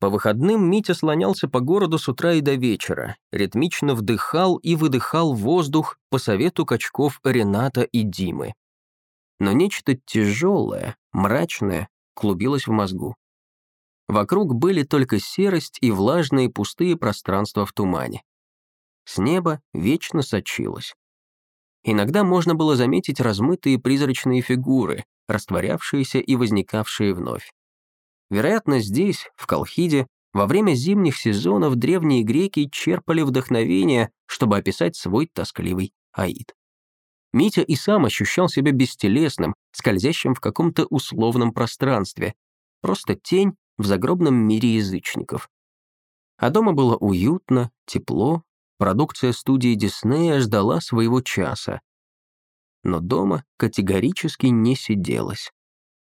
По выходным Митя слонялся по городу с утра и до вечера, ритмично вдыхал и выдыхал воздух по совету качков Рената и Димы. Но нечто тяжелое, мрачное клубилось в мозгу. Вокруг были только серость и влажные пустые пространства в тумане. С неба вечно сочилось. Иногда можно было заметить размытые призрачные фигуры, растворявшиеся и возникавшие вновь. Вероятно, здесь, в Колхиде, во время зимних сезонов древние греки черпали вдохновение, чтобы описать свой тоскливый Аид. Митя и сам ощущал себя бестелесным, скользящим в каком-то условном пространстве, просто тень в загробном мире язычников. А дома было уютно, тепло, продукция студии Диснея ждала своего часа. Но дома категорически не сиделось.